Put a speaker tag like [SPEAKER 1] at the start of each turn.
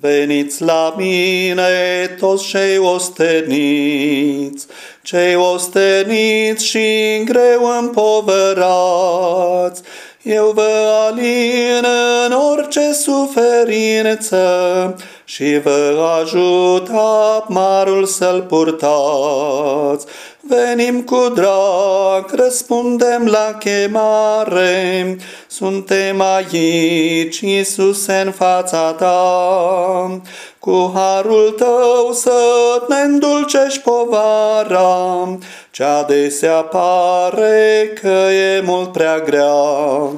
[SPEAKER 1] Veniți la mine toți cei osteniți, cei osteniți și greu împovărați, eu vă alin în orice suferință și vă ajut marul să-l purtați. Venim cu drag, răspundem la chemare, suntem aici, Iisuse, în fața ta. Cu harul tău să ne îndulcești povara, ce adesea pare că e mult prea grea.